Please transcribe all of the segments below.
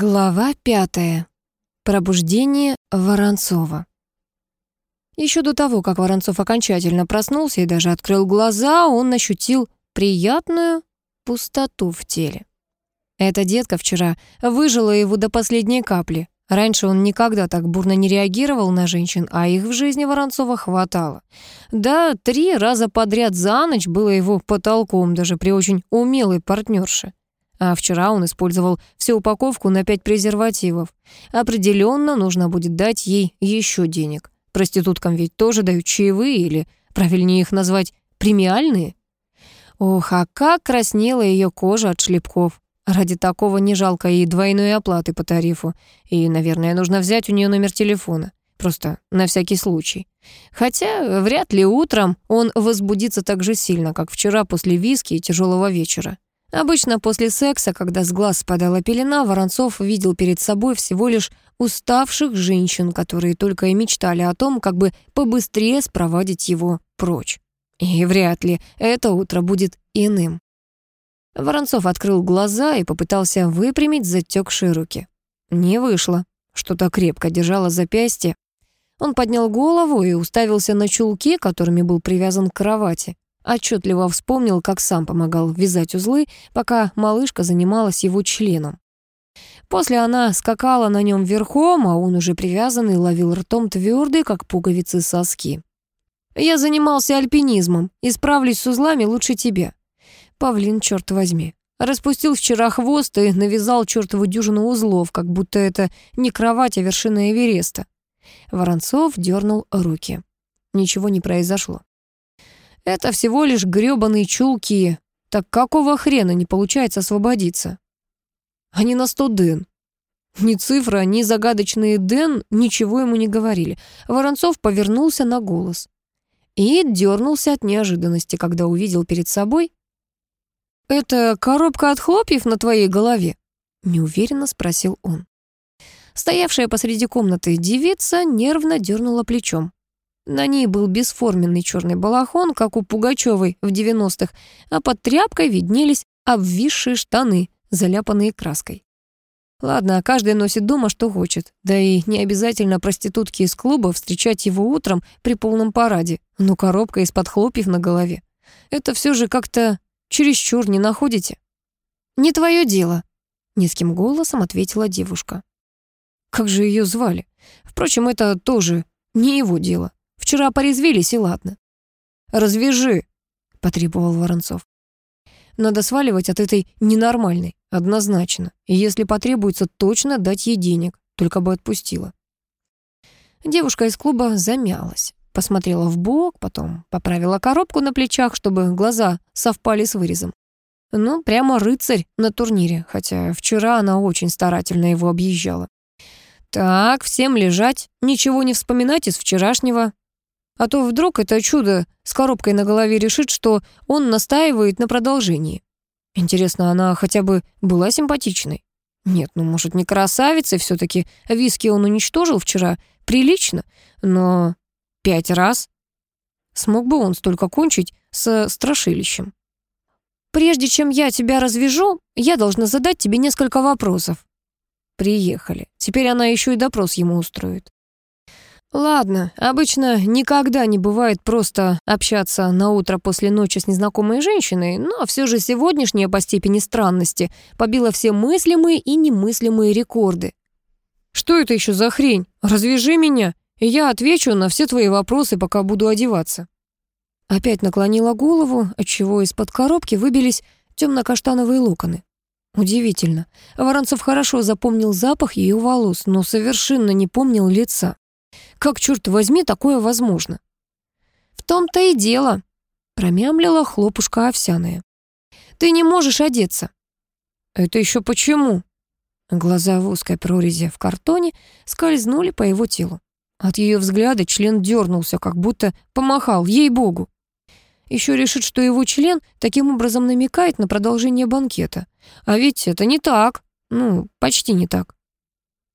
Глава пятая. Пробуждение Воронцова. Еще до того, как Воронцов окончательно проснулся и даже открыл глаза, он ощутил приятную пустоту в теле. Эта детка вчера выжила его до последней капли. Раньше он никогда так бурно не реагировал на женщин, а их в жизни Воронцова хватало. Да, три раза подряд за ночь было его потолком, даже при очень умелой партнерше. А вчера он использовал всю упаковку на пять презервативов. Определенно нужно будет дать ей еще денег. Проституткам ведь тоже дают чаевые или, правильнее их назвать, премиальные. Ох, а как краснела ее кожа от шлепков. Ради такого не жалко и двойной оплаты по тарифу. И, наверное, нужно взять у нее номер телефона. Просто на всякий случай. Хотя вряд ли утром он возбудится так же сильно, как вчера после виски и тяжелого вечера. Обычно после секса, когда с глаз спадала пелена, Воронцов видел перед собой всего лишь уставших женщин, которые только и мечтали о том, как бы побыстрее спровадить его прочь. И вряд ли это утро будет иным. Воронцов открыл глаза и попытался выпрямить затекшие руки. Не вышло. Что-то крепко держало запястье. Он поднял голову и уставился на чулки, которыми был привязан к кровати. Отчетливо вспомнил, как сам помогал вязать узлы, пока малышка занималась его членом. После она скакала на нем верхом, а он уже привязанный ловил ртом твердые, как пуговицы, соски. «Я занимался альпинизмом и справлюсь с узлами лучше тебя». Павлин, черт возьми. Распустил вчера хвост и навязал чертову дюжину узлов, как будто это не кровать, а вершина Эвереста. Воронцов дернул руки. Ничего не произошло. Это всего лишь грёбаные чулки. Так какого хрена не получается освободиться? Они на сто ден. Ни цифра, ни загадочные ден ничего ему не говорили. Воронцов повернулся на голос. И дернулся от неожиданности, когда увидел перед собой... «Это коробка от хлопьев на твоей голове?» Неуверенно спросил он. Стоявшая посреди комнаты девица нервно дернула плечом. На ней был бесформенный черный балахон, как у Пугачевой в 90-х, а под тряпкой виднелись обвисшие штаны, заляпанные краской. Ладно, каждый носит дома, что хочет. Да и не обязательно проститутки из клуба встречать его утром при полном параде. Но коробка из-под хлопьев на голове. Это все же как-то чересчур, не находите? «Не твое дело», — низким голосом ответила девушка. Как же ее звали? Впрочем, это тоже не его дело. Вчера порезвились, и ладно. «Развяжи», — потребовал Воронцов. «Надо сваливать от этой ненормальной, однозначно. И если потребуется, точно дать ей денег, только бы отпустила». Девушка из клуба замялась, посмотрела в бок, потом поправила коробку на плечах, чтобы глаза совпали с вырезом. Ну, прямо рыцарь на турнире, хотя вчера она очень старательно его объезжала. «Так, всем лежать, ничего не вспоминать из вчерашнего, а то вдруг это чудо с коробкой на голове решит, что он настаивает на продолжении. Интересно, она хотя бы была симпатичной? Нет, ну, может, не красавицей все таки Виски он уничтожил вчера. Прилично. Но пять раз? Смог бы он столько кончить с страшилищем? «Прежде чем я тебя развяжу, я должна задать тебе несколько вопросов». Приехали. Теперь она еще и допрос ему устроит. Ладно, обычно никогда не бывает просто общаться на утро после ночи с незнакомой женщиной, но все же сегодняшняя по степени странности побила все мыслимые и немыслимые рекорды. «Что это еще за хрень? Развяжи меня, и я отвечу на все твои вопросы, пока буду одеваться». Опять наклонила голову, отчего из-под коробки выбились темно-каштановые локоны. Удивительно. Воронцов хорошо запомнил запах ее волос, но совершенно не помнил лица. Как, черт возьми, такое возможно? В том-то и дело, промямлила хлопушка овсяная. Ты не можешь одеться. Это еще почему? Глаза в узкой прорези в картоне скользнули по его телу. От ее взгляда член дернулся, как будто помахал, ей-богу. Еще решит, что его член таким образом намекает на продолжение банкета. А ведь это не так. Ну, почти не так.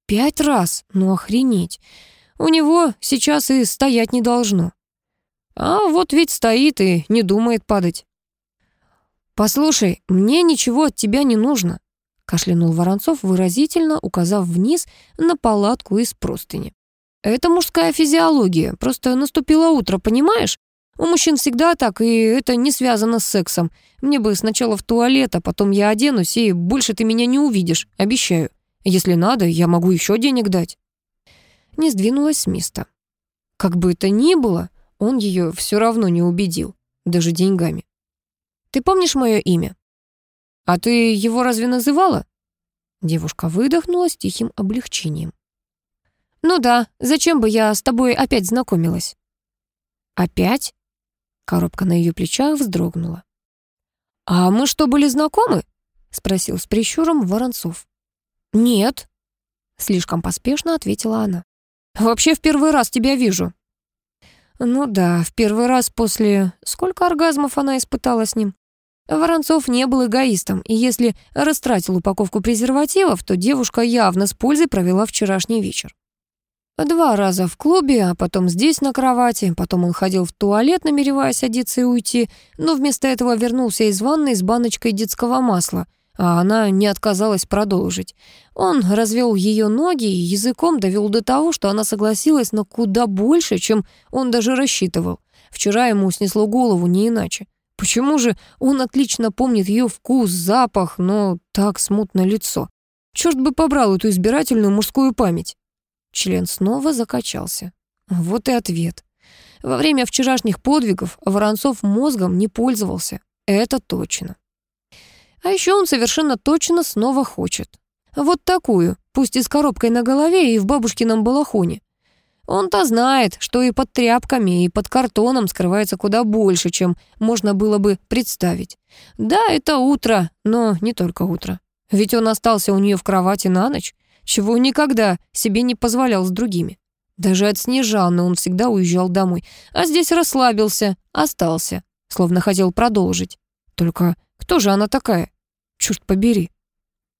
Пять раз? Ну, охренеть. У него сейчас и стоять не должно. А вот ведь стоит и не думает падать. «Послушай, мне ничего от тебя не нужно. кашлянул Воронцов, выразительно указав вниз на палатку из простыни. «Это мужская физиология, просто наступило утро, понимаешь? У мужчин всегда так, и это не связано с сексом. Мне бы сначала в туалет, а потом я оденусь, и больше ты меня не увидишь, обещаю. Если надо, я могу еще денег дать». Не сдвинулась с места. Как бы это ни было, он ее все равно не убедил, даже деньгами. «Ты помнишь мое имя?» «А ты его разве называла?» Девушка выдохнула с тихим облегчением. «Ну да, зачем бы я с тобой опять знакомилась?» «Опять?» Коробка на ее плечах вздрогнула. «А мы что, были знакомы?» — спросил с прищуром Воронцов. «Нет», — слишком поспешно ответила она. «Вообще в первый раз тебя вижу». Ну да, в первый раз после... Сколько оргазмов она испытала с ним? Воронцов не был эгоистом, и если растратил упаковку презервативов, то девушка явно с пользой провела вчерашний вечер. Два раза в клубе, а потом здесь на кровати, потом он ходил в туалет, намереваясь одеться и уйти, но вместо этого вернулся из ванной с баночкой детского масла, а она не отказалась продолжить. Он развел ее ноги и языком довел до того, что она согласилась на куда больше, чем он даже рассчитывал. Вчера ему снесло голову не иначе. Почему же он отлично помнит ее вкус, запах, но так смутно лицо? Черт бы побрал эту избирательную мужскую память. Член снова закачался. Вот и ответ. Во время вчерашних подвигов Воронцов мозгом не пользовался. Это точно. А еще он совершенно точно снова хочет. Вот такую, пусть и с коробкой на голове и в бабушкином балахоне. Он-то знает, что и под тряпками, и под картоном скрывается куда больше, чем можно было бы представить. Да, это утро, но не только утро. Ведь он остался у нее в кровати на ночь, чего никогда себе не позволял с другими. Даже от Снежаны он всегда уезжал домой, а здесь расслабился, остался, словно хотел продолжить. Только кто же она такая? Черт побери.